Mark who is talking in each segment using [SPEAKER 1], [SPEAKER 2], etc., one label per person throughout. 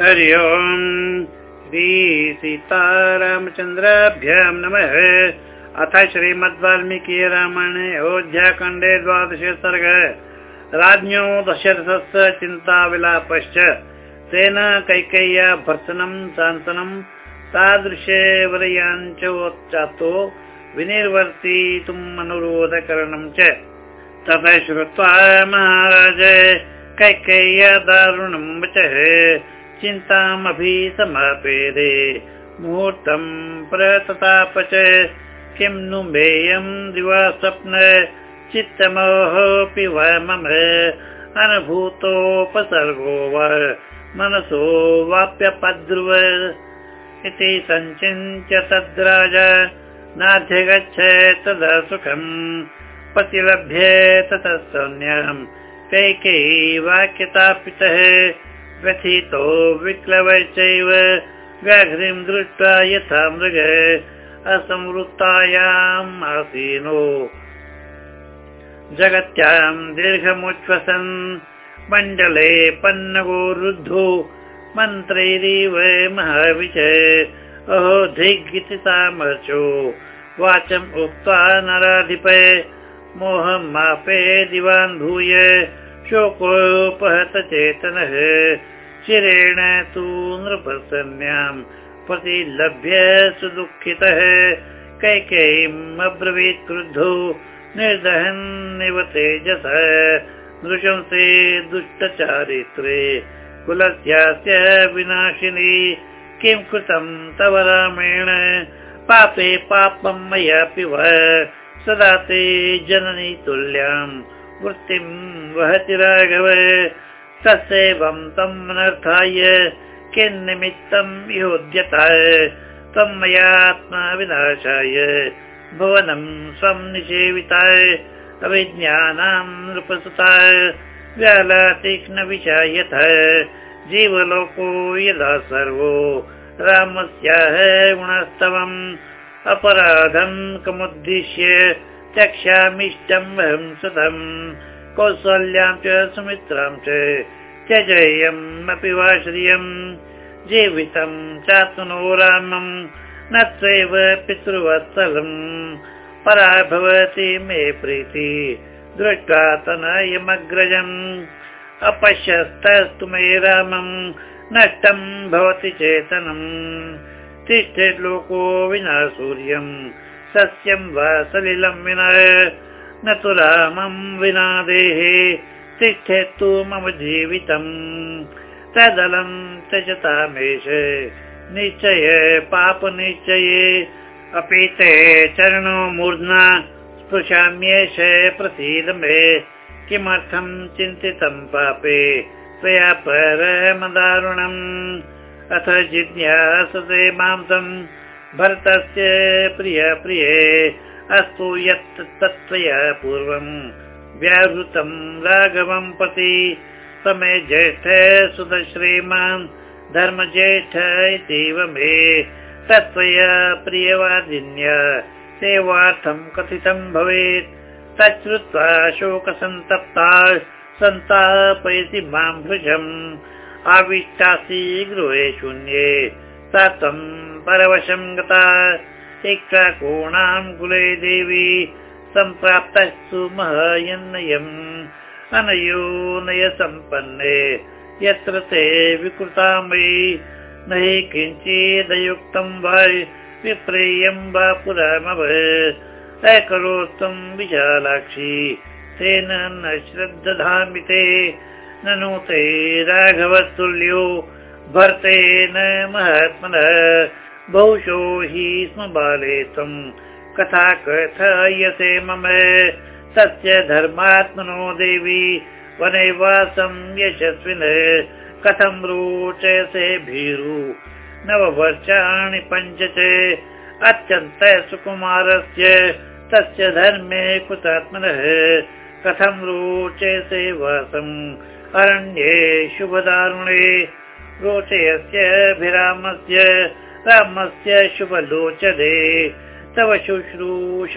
[SPEAKER 1] हरि ओम्। श्री सीतारामचन्द्राभ्यां नमः। अथ श्रीमद्वाल्मीकि रामायणे अयोध्याखण्डे द्वादश सर्ग। राज्ञो दशरथस्य चिन्ताविलापश्च। तेन कैकेय्या भर्सनं शान्तनं तादृशे वरयाञ्चोच्चातो विनिर्वर्तितुम् अनुरोधकरणं च। ततः श्रुत्वा महाराज कैकेय्या दारुणं वचः चिन्तामभिसमापेदे मुहूर्तं प्रतताप च किं नु मेयं दिवा स्वप्न चित्तमोहोऽपि वा मम अनुभूतोपसर्गो वा मनसो वाप्यपद्रुव इति सञ्चिन्त्य तद्राज नाध्यगच्छ तदा सुखम् प्रतिलभ्ये ततः सौन्यम् कैकेयी वाक्यतापितः व्यथितो विक्लवश्चैव व्याघ्रीं दृष्ट्वा यथा मृग असंवृत्तायाम् आसीनो। जगत्यां दीर्घमुच्छ्वसन् मण्डले पन्नगो रुद्धो मन्त्रैरीव महाविच। अहो धिग् सामर्चो वाचम् उक्त्वा नराधिप। मोहं मापे दिवान् भूय। शोकोपहत चेतनः चिरेण तु नृपसन्यां प्रतिलभ्य सुदुःखितः। कैकेयीम् अब्रवीत् क्रुद्धो निर्दहन्निव तेजस। नृशंसे दुष्टचारित्रे कुलस्यास्य विनाशिनी। किं कृतं तव रामेण? पापे पापं मयापि सदा ते जननी तुल्यां वृत्तिं वहति राघव तस्यैवं तम् अनर्थाय किन्निमित्तं योध्यता तं मयात्मा विनाशाय भुवनं स्वं निषेविताय अविज्ञानां नृपसुताय व्यालातीक्ष्णविषायथ जीवलोको यदा सर्वो रामस्याः गुणस्तवम् अपराधम् कमुद्दिश्य त्यक्ष्यामिष्टम् अहं सुतम् कौसल्यां च सुमित्रां च त्यजेयम् अपि वा श्रियम्। जीवितं चात्मनो रामम् न त्वैव पितृवत्सलम्। परा भवति मे प्रीति दृष्ट्वा तनयमग्रजम्। अपश्यस्तस्तु मे रामम् नष्टं भवति चेतनम्। तिष्ठेत् लोको विना सूर्यम् सस्यं वा सलिलं विना। न तु रामं विना देहे तिष्ठेत्तु मम जीवितम्। तदलं त्यजतामेष निश्चय पापनिश्चये अपि ते चरणो मूर्ध्ना स्पृशाम्येष प्रसीद मे किमर्थं चिन्तितं पापे? त्वया परमदारुणम्। अथ जिज्ञासते मांसम् भरतस्य प्रिय प्रिये अस्तु यत् तत्त्वया पूर्वम् व्याहृतं राघवं प्रति समे ज्येष्ठ सुतश्रीमान् धर्मज्येष्ठ इतीव मे तत्त्वया प्रियवादिन्या सेवार्थं कथितं भवेत्। तच्छ्रुत्वा शोकसन्तप्ता सन्तापयति मां भृजम् आविष्टासि गृहे शून्ये सा त्वं परवशं गता। शिक्षाकोणां कुले देवी सम्प्राप्तस्तु महयन्नयम्। अनयो सम्पन्ने यत्र ते विकृता मयि न हि किञ्चिदयुक्तं वा विप्रेयं वा पुरामव अकरोत्तम विशालाक्षी तेन न श्रद्दधामि ते ननु ते राघवतुल्यो भर्तेन महात्मनः। बहुशो हि स्म बाले त्वम् कथा कथयसे मम। तस्य धर्मात्मनो देवी वनैवासं यशस्विन। कथं रोचसे भीरु। नववर्षाणि पञ्च च अत्यन्त सुकुमारस्य तस्य धर्मे कृतात्मनः। कथं रोचसे वासम्? अरण्ये शुभदारुणे। रोचयस्य विरामस्य रामस्य शुभलोचने तव शुश्रूषणमाणस्य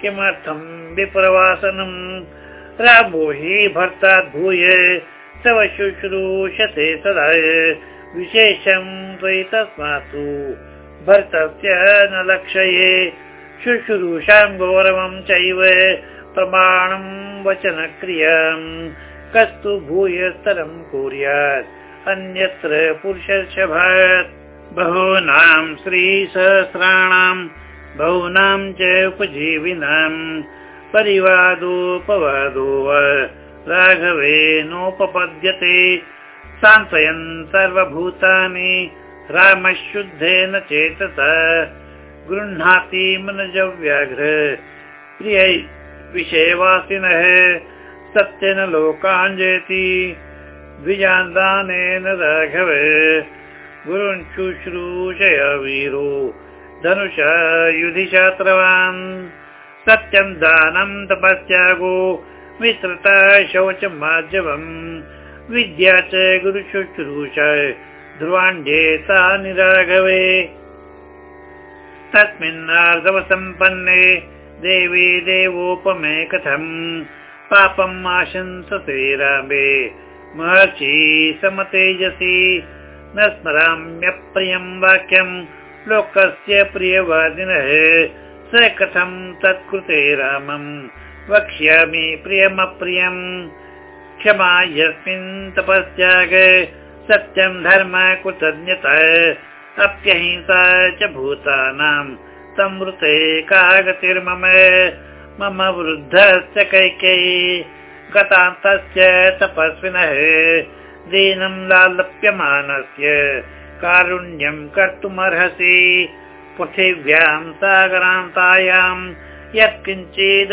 [SPEAKER 1] किमर्थं विप्रवासनम् रामो हि भर्तात् तव शुश्रूषते सदा विशेषं त्वयि तस्मात्तु भर्तस्य न लक्षये। शुश्रूषां गौरवं चैव प्रमाणं वचनक्रियम् कस्तु भूयस्तरं कुर्यात् अन्यत्र पुरुषर्षभात् बहूनां श्रीसहस्राणां बहूनां च उपजीविनाम्। परिवादोपवादो वा राघवेनोपपद्यते सान्त्वयन् सर्वभूतानि। रामशुद्धेन चेतसा। गृह्णाति मनजव्याघ्र। प्रिय विषयवासिनः। सत्येन लोकाञ्जयति। द्विजान्दानेन राघव गुरुन् शुश्रूषय वीरो धनुष युधिशास्त्रवान्। सत्यं दानं तपस्यागो। मित्रता शौचम् माध्यमम् विद्या च गुरुशुश्रूष ध्रुवाण्येता निराघवे। तस्मिन्नार्दवसम्पन्ने देवी देवोपमे कथम् पापम् आशंसते रामे। महर्षि समतेजसि न स्मराम्यप्रियम् वाक्यम् लोकस्य प्रियवादिनः। स कथं तत्कृते रामम् वक्ष्यामि प्रियमप्रियम् क्षमा यस्मिन् तपस्याग सत्यं धर्म कृतज्ञता। अप्यहिंसा च भूतानां संवृते का गतिर्मम मम वृद्धस्य कैकेयी गतान्तस्य तपस्विनः दीनं लालप्यमानस्य कारुण्यं कर्तुमर्हसि। पृथिव्यां सागरान्तायां यत्किञ्चिदधिगम्यते।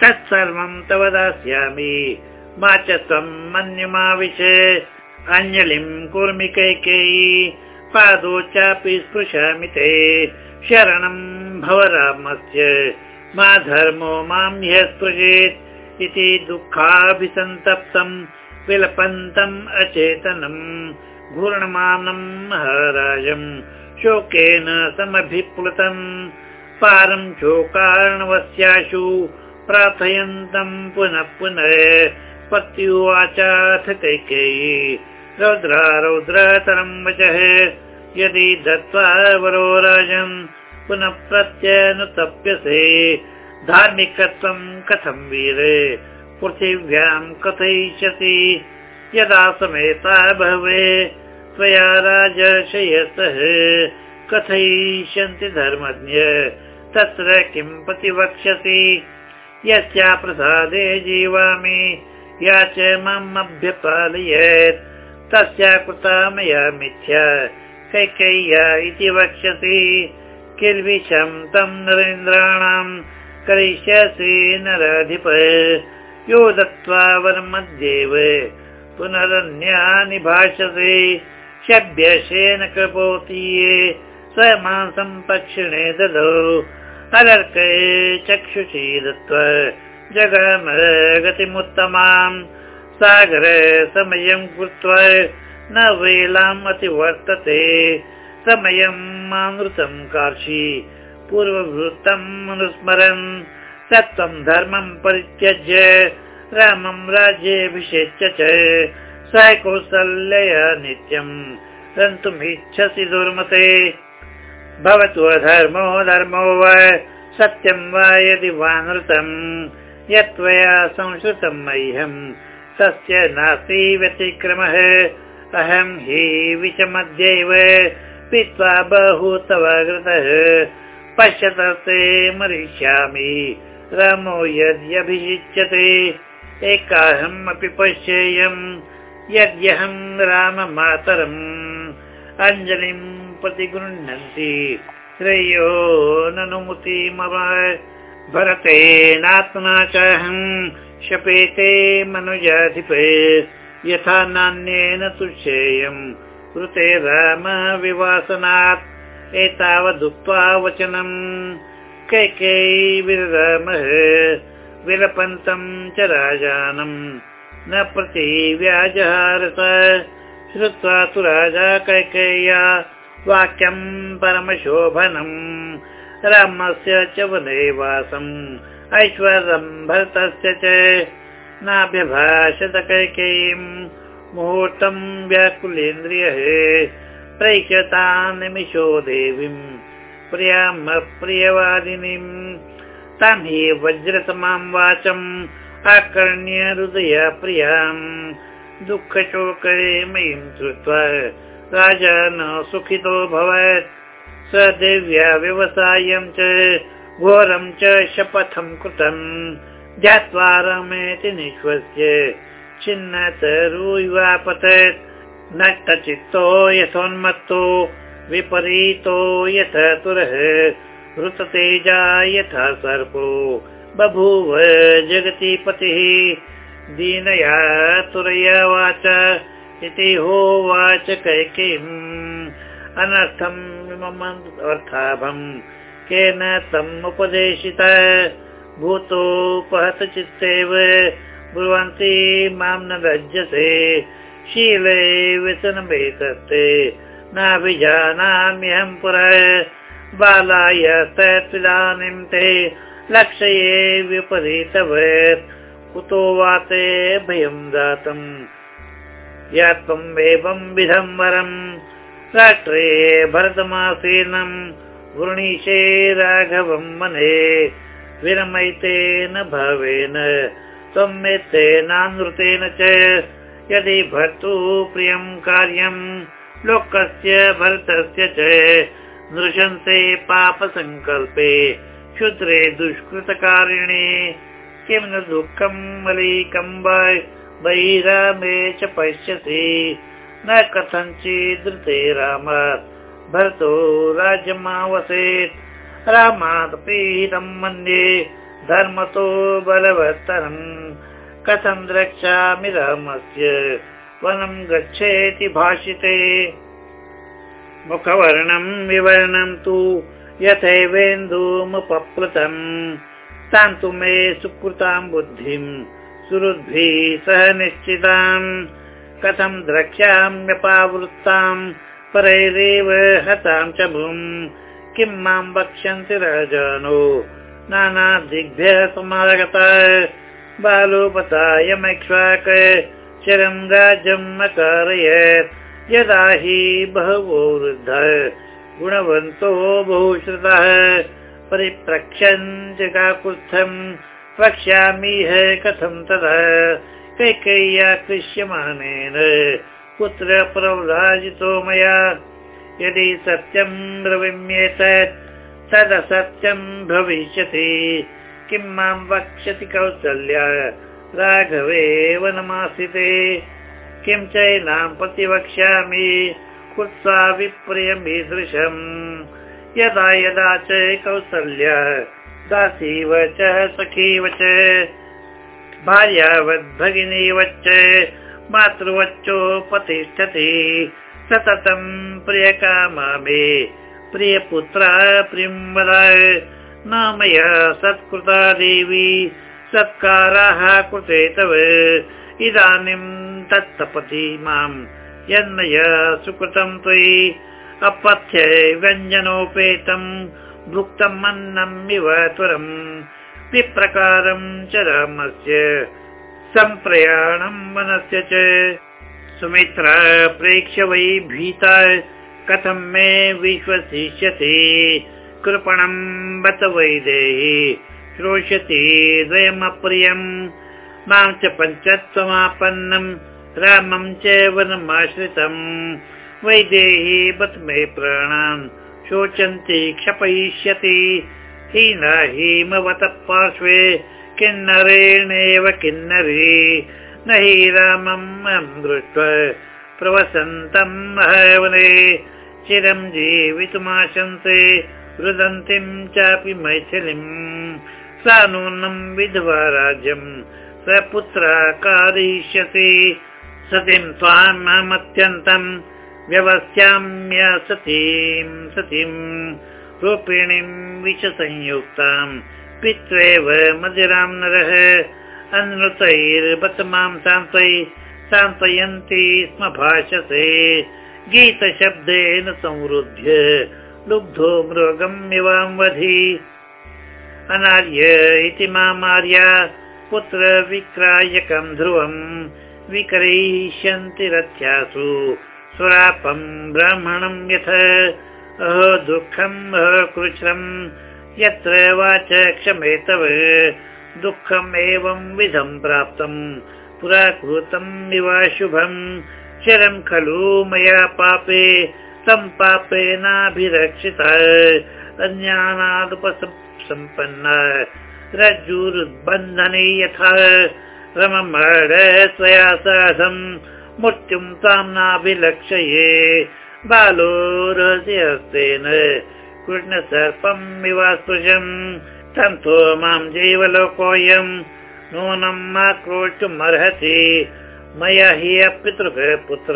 [SPEAKER 1] तत्सर्वं तव दास्यामि। मा च त्वं मन्यमाविश। अञ्जलिं कुर्मि कैकेयी। पादो चापि स्पृशामि ते। शरणं भव रामस्य। मा धर्मो मां ह्यः स्पृशेत्। इति दुःखाभिसन्तप्तम् विलपन्तम् अचेतनम्। घूर्णमानं महाराजम् शोकेन समभिप्लुतम्। पारं शोकार्णवस्याशु प्रार्थयन्तम् पुनः पुनः। पत्युवाचाथ कैकेयी रौद्रा रौद्रतरं वचः। यदि दत्त्वा वरो राजन् पुनः प्रत्यनुतप्यसे। धार्मिकत्वं कथं वीरे पृथिव्यां कथयिष्यसि। यदा समेता भवे त्वया राजशयसः कथयिष्यन्ति धर्मज्ञ तत्र किं प्रतिवक्ष्यसि? यस्या प्रसादे जीवामि या च माम् अभ्यपालयेत्। तस्या कृता मया मिथ्या कैकय्या इति वक्ष्यसि। किल्विषं तं नरेन्द्राणां करिष्यसि नराधिप यो दत्त्वा वरमध्येव पुनरन्यानि भाषसे शब्यशेन कृपोतीये स मांसं पक्षिणे ददौ। अलर्के चक्षुषी दत्त्वा जगम गतिमुत्तमाम् सागर समयं कृत्वा न वेलाम् अतिवर्तते। समयं मानृतं कार्षि पूर्ववृत्तम् अनुस्मरन् सत्त्वं धर्मं परित्यज्य रामं राज्येऽभिषेच्य च। स कौसल्यया नित्यम् गन्तुमिच्छसि दुर्मते। भवतु अधर्मो धर्मो वा सत्यं वा यदि वा नृतम् यत्त्वया संश्रुतं मह्यम् तस्य नास्ति व्यतिक्रमः। अहं हि विषमध्यैव पीत्वा बहु तव कृतः पश्यतस्ते मरिष्यामि रामो यद्यभिषिच्यते एकाहम् अपि पश्येयम् यद्यहं राममातरम्। अञ्जलिं प्रतिगृह्णन्ति श्रेयो ननुमुति मम भरतेनात्मना चाहम् शपेते मनुजाधिपे यथा नान्येन तुष्येयम्। कृते राम विवासनात् एतावदुक्त्वा वचनम् कैकेयी विररामः विलपन्तं च राजानम् न प्रति व्याजहारत श्रुत्वा तु राजा कैकेय्या वाक्यं परमशोभनम् रामस्य च वने वासम् ऐश्वर्यं भरतस्य च। नाभ्यभाषतकैकीम् मुहूर्तम् व्याकुलेन्द्रियः प्रैक्यता निमिषो देवीम् प्रियाम् अप्रियवादिनीम् तां हि वज्रतमां वाचम् आकर्ण्य हृदय प्रियाम् दुःखशोके मयीं श्रुत्वा राजा न सुखितो भवत्। स देव्या व्यवसायं च घोरं च शपथं कृतम् ध्यात्वा रमेति निश्वस्य छिन्नतरुवापतत् नष्टचित्तो यथोन्मत्तो विपरीतो यथ तुरः ऋततेजा यथा सर्पो बभूव जगति पतिः। दीनया तुरया वाच इति होवाच कैकीम् अनर्थम् मम अर्थाभम् केन तम् उपदेशित? भूतोपहत चित्तेव ब्रुवन्ति मां न लज्जते शीले व्यसनमेतत्ते नाभिजानाम्यहं पुर। बालाय तत्दानीं ते लक्षये विपरीतवत् कुतो वा ते भयं दातम् या त्वम् एवं विधं वरम् राष्ट्रे भरतमासीनम् वृणीशे राघवं मने। विरमयितेन भावेन त्वमेतेनानृतेन च। यदि भर्तु प्रियं कार्यं लोकस्य भरतस्य च नृशंसे पापसङ्कल्पे क्षुद्रे दुष्कृतकारिणे किं न दुःखं मलीकं बहिरामे च पश्यसि। न कथञ्चिदृते रामात्। भरतो राज्यमावसेत् रामादपि तं मन्ये धर्मतो बलवत्तरम् कथं द्रक्ष्यामि रामस्य वनं गच्छेति भाषिते। मुखवर्णं विवर्णं तु यथैवेन्दुमुपप्लुतम्। तान्तु मे सुकृतां बुद्धिं सुहृद्भिः सह निश्चिताम्। कथं द्रक्ष्याम्यपावृत्ताम् परैरेव हतां च भूम् किं मां वक्ष्यन्ति राजानो नानादिग्भ्यः समागता। बालोपतायमैक्ष्वाक चिरं राज्यम् अकारयत् यदा हि बहवो वृद्धः गुणवन्तो बहुश्रुतः। परिप्रक्ष्यन् जगाकुत्थम् वक्ष्यामिह कथं तदा। कैकय्याकृष्यमानेन पुत्र प्रव्राजितो मया। यदि सत्यं ब्रवीम्येतत् तदसत्यम् भविष्यति। किं मां वक्ष्यति कौसल्या राघवे वनमासिते किं चैनां प्रतिवक्ष्यामि कृत्वा विप्रियमीदृशम् यदा यदा च कौसल्या दासीव च सखीव च। भार्यावद्भगिनीव च मातृवच्चोपतिष्ठति सततं प्रियकामा मे प्रियपुत्रा न मया सत्कृता देवी सत्काराः कृते तव। इदानीं तत्तपति माम् यन्मया सुकृतं त्वयि। अपथ्य व्यञ्जनोपेतम् भुक्तम् अन्नम् इव त्वरम् विप्रकारम् च रामस्य सम्प्रयाणम् वनस्य च। सुमित्रा प्रेक्ष्य वै भीता कथं मे विश्वसिष्यति कृपणम् बत वै देहि श्रोष्यति द्वयमप्रियम् मां च पञ्चत्वमापन्नम्। रामं च वनमाश्रितम् वैदेही मे प्राणान्। शोचन्ति क्षपयिष्यति। हीना हीमवत पार्श्वे। किन्नरेणेव किन्नरी। न हि रामम् दृष्ट्वा प्रवसन्तम् महवने चिरं जीवितुमाशंसे। रुदन्तीं चापि मैथिलीम् सा नूनं विधवा राज्यम् स पुत्रा कारयिष्यति सतीं त्वामहमत्यन्तम् व्यवस्याम्य सतीं सतीं रूपिणीं विषसंयुक्ताम् पित्रेव मदिरां नरः। अनृतैर्बत मां सान्त्वयि सान्त्वयन्ति स्म भाषसे गीतशब्देन संवृद्ध्य लुब्धो मृगम् इवां वधि अनार्य इति मामार्या पुत्र विक्रायकम् ध्रुवम् विक्रयिष्यन्ति रथ्यासु। स्वरापम् ब्राह्मणम् यथ। अह दुःखम् अह कृच्छ्रम् यत्र वाच क्षमे तव। दुःखम् एवं विधम् प्राप्तम् पुरा कृतम् इवाशुभम् शरम् खलु मया पापे। तं पापेनाभिरक्षितः अन्यानादुपसम्पन्न रज्जुरुद्बन्धने यथा रममर्ड त्वया साधम् मृत्युम् ताम् नाभिलक्षये। बालो रहस्यस्तेन कृष्णसर्पम् इवास्पृशम् तन्तो मां जीवलोकोऽयम् नूनम् आक्रोष्टुमर्हति। मया हि अपितृः पुत्र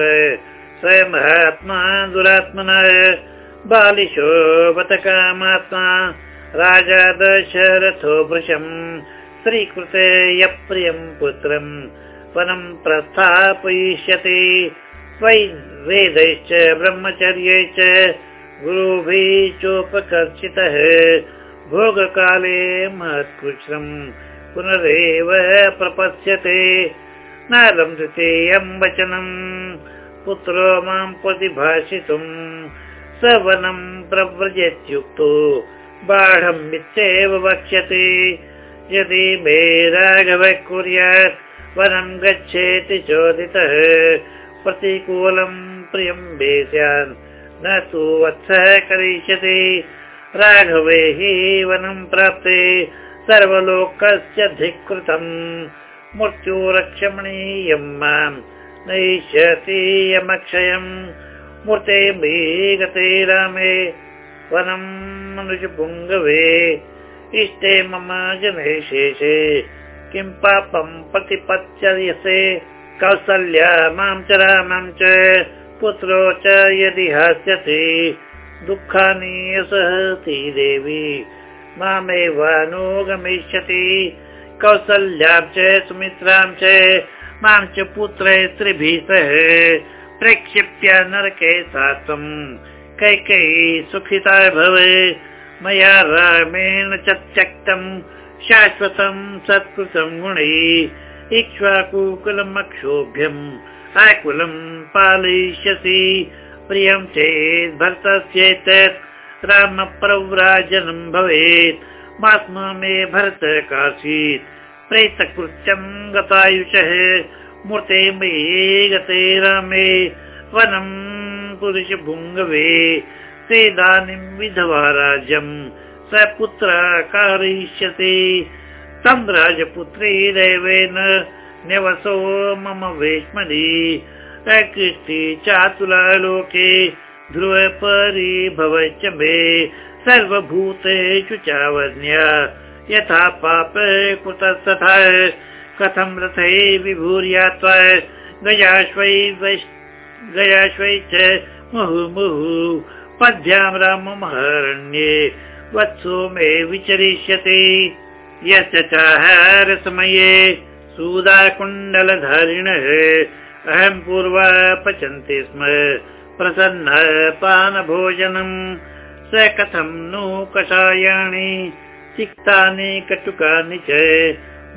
[SPEAKER 1] स्वयमात्मा दुरात्मनः। बालिशो बत कामात्मा राजा दशरथो भृशम् स्त्रीकृते यप्रियम् पुत्रम् वनम् प्रस्थापयिष्यति वै वेदैश्च गुरुभिः चोपकर्षितः। भोगकाले महत्कृच्छ्रम् पुनरेव प्रपत्स्यते न लम्बतेयम् वचनम् पुत्रो मां प्रतिभाषितुम् स वनम् प्रव्रजेत्युक्तो बाढम् मिथ्येव वक्ष्यति। यदि मे राघव कुर्यात् वनम् गच्छेति चोदितः। प्रतिकूलम् प्रियम् न तु वत्सः करिष्यति। राघवे हि वनम् प्राप्ते। सर्वलोकस्य धिक्कृतम्। मृत्युरक्षमणीयम् माम् नैष्यति यमक्षयम्। मूर्ते गते रामे मनुजपुङ्गवे इष्टे मम जने शेषे किं पापम् प्रतिपच्यसे कौसल्या मां च रामं च। पुत्रो च यदि हास्यति। दुःखानि असहति देवी। मामेवानुगमिष्यति कौसल्यां च सुमित्रां च। मां च पुत्रे त्रिभिः सह। प्रक्षिप्य नरके सात्वम् कैकैः सुखिता भवे। मया रामेण च त्यक्तम् शाश्वतम् सत्कृतम् गुणैः। इक्ष्वाकुकुलमक्षोभ्यम् आकुलम् पालयिष्यसि। प्रियं चेत् भरतस्येतत् रामप्रव्राजनम् भवेत्। मास्म मे भरत कासीत् प्रेतकृत्यम् गतायुषः। मूर्ते मये गते रामे। वनम् पुरुष भुङ्गवे सेदानीं विधवा राज्यम् स पुत्र कारयिष्यति। तं राजपुत्री देवेन न्यवसो मम वेश्मनि। प्रकृष्टि चातुलालोके ध्रुवपरि भवश्च मे सर्वभूतेषु चावन्य यथा पाप कुतस्तथा कथं रथे विभूर्यात्वा गयाश्वै गयाश्वै च मुहुमुहु पद्भ्यां राममहारण्ये वत्सो मे विचरिष्यति। यस्य च समये सूदाकुण्डलधारिणः अहं पूर्वा पचन्ति स्म प्रसन्न पानभोजनम्। स कथं नु कषायाणि तिक्तानि कटुकानि च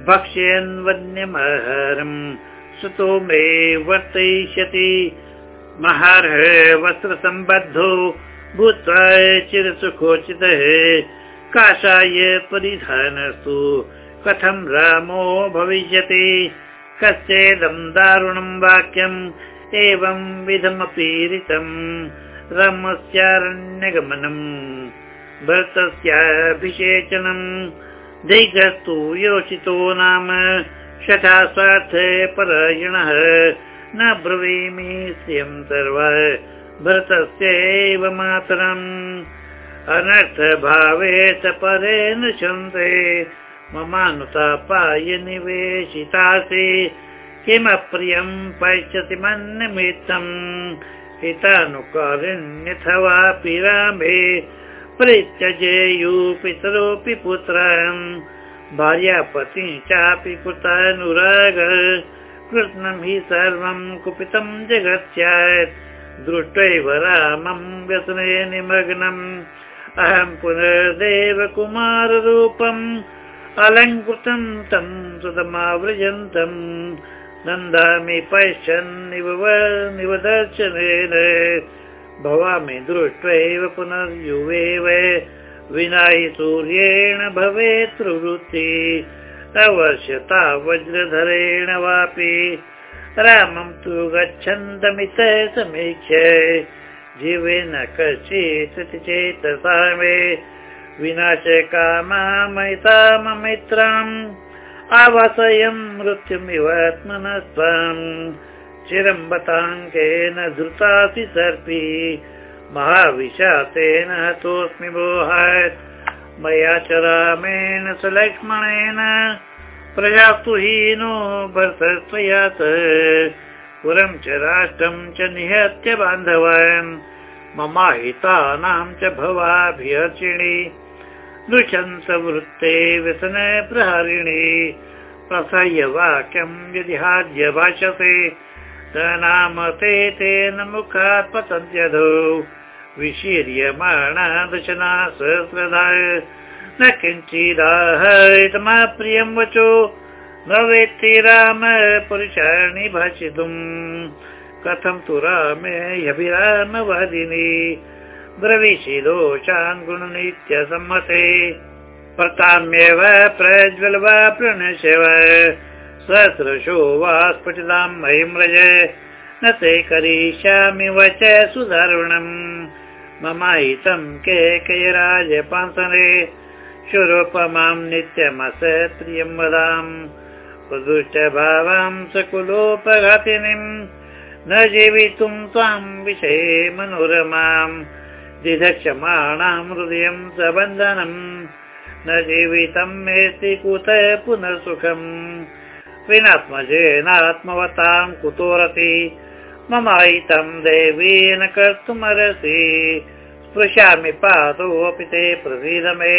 [SPEAKER 1] भक्ष्यन् वन्यमहरम् सुतो मे वर्तयिष्यति वस्त्रसम्बद्धो भूत्वा चिरसुखोचितः काषाय परिधानस्तु। कथं रामो भविष्यति? कस्येदम् दारुणम् वाक्यम् एवं विधमपीडितम्। रमस्यारण्यगमनम् भरतस्याभिषेचनम्। दैघस्तु योषितो नाम शठा स्वार्थ परायणः न ब्रवीमि श्रियं सर्व। भरतस्यैव मातरम्। अनर्थभावे च परेण शन्ते ममानुतापाय निवेशितासि। किमप्रियं पश्यति मन्निमित्तम्। हितानुकारिण्यथवापि रामे। परित्यजेयु पितरोऽपि पुत्रान् भार्यापति चापि कृतानुराग कृष्णं हि सर्वं कुपितं जगत् स्यात् दृष्ट्वैव रामं व्यसने निमग्नम् अहं पुनर्देव कुमाररूपम् अलङ्कृतं तं सुतमावृजन्तम् नन्दामि पश्यन्निव निवदर्शनेन। भवामि दृष्ट्वैव पुनर्युवेव विना हि सूर्येण भवेत् प्रवृत्ति अवश्यता वज्रधरेण वापि। रामं तु गच्छन्तमित समीक्ष्य। जीवेन कश्चित् चेतसा मे विनाश कामामयिताममित्राम् आवासयं मृत्युमिव आत्मनस्त्वम् चिरम्बताङ्केन धृतासि सर्पी। महाविशातेन हतोऽस्मि मोहात् मया च रामेण स लक्ष्मणेन प्रजातु हीनो भर्तया पुरं च राष्ट्रं च निहत्य बान्धवान् ममाहितानां च भवाभिहर्षिणि। नृशंसवृत्ते व्यसन प्रहरिणि प्रसह्य वाक्यं यदि हाद्य भाषते त नाम ते तेन मुखात् पतन्त्यधो विशीर्यमाणा दशना सहस्रदाय न किञ्चिदाहतमप्रियं वचो। न वेत्ति राम पुरुषाणि भाषितुम् कथं तु रामे ह्यभिरामवादिनी। ब्रवीषि दोषान् गुणनित्यसम्मते प्रताम्येव वा प्रणश्यव सहस्रशो वा स्फुटितां महिम्रज न ते करिष्यामि वच सुधारुणम् ममाहितं के राजपांसने शुरोपमां नित्यमसत्प्रियं वदाम् प्रदुष्टभावां सकुलोपघातिनीम् न जीवितुं त्वां विषये मनोरमाम् दिधक्षमाणां हृदयं सबन्धनम् न जीवितं मेऽस्ति कुतः पुनः सुखम् विनात्मजेनात्मवतां कुतोरति ममायितं देवी न कर्तुमर्हसि। स्पृशामि पादोऽपि ते प्रसीद मे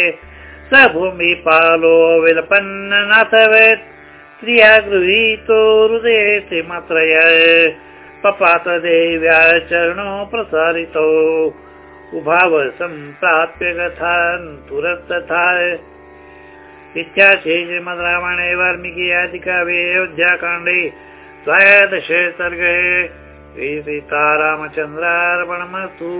[SPEAKER 1] स भूमिपालो विलपन्न नाथवेत् स्त्रिया गृहीतो हृदये मात्रय पपात देव्या चरणो प्रसारितो। उभाव सम्प्राप्य पुरस्तथा इत्याशे श्रीमद् रामायणे वाल्मीकि आदिकाव्ये अयोध्याकाण्डे द्वादश सर्गे श्रीसीतारामचन्द्रार्पणमस्तु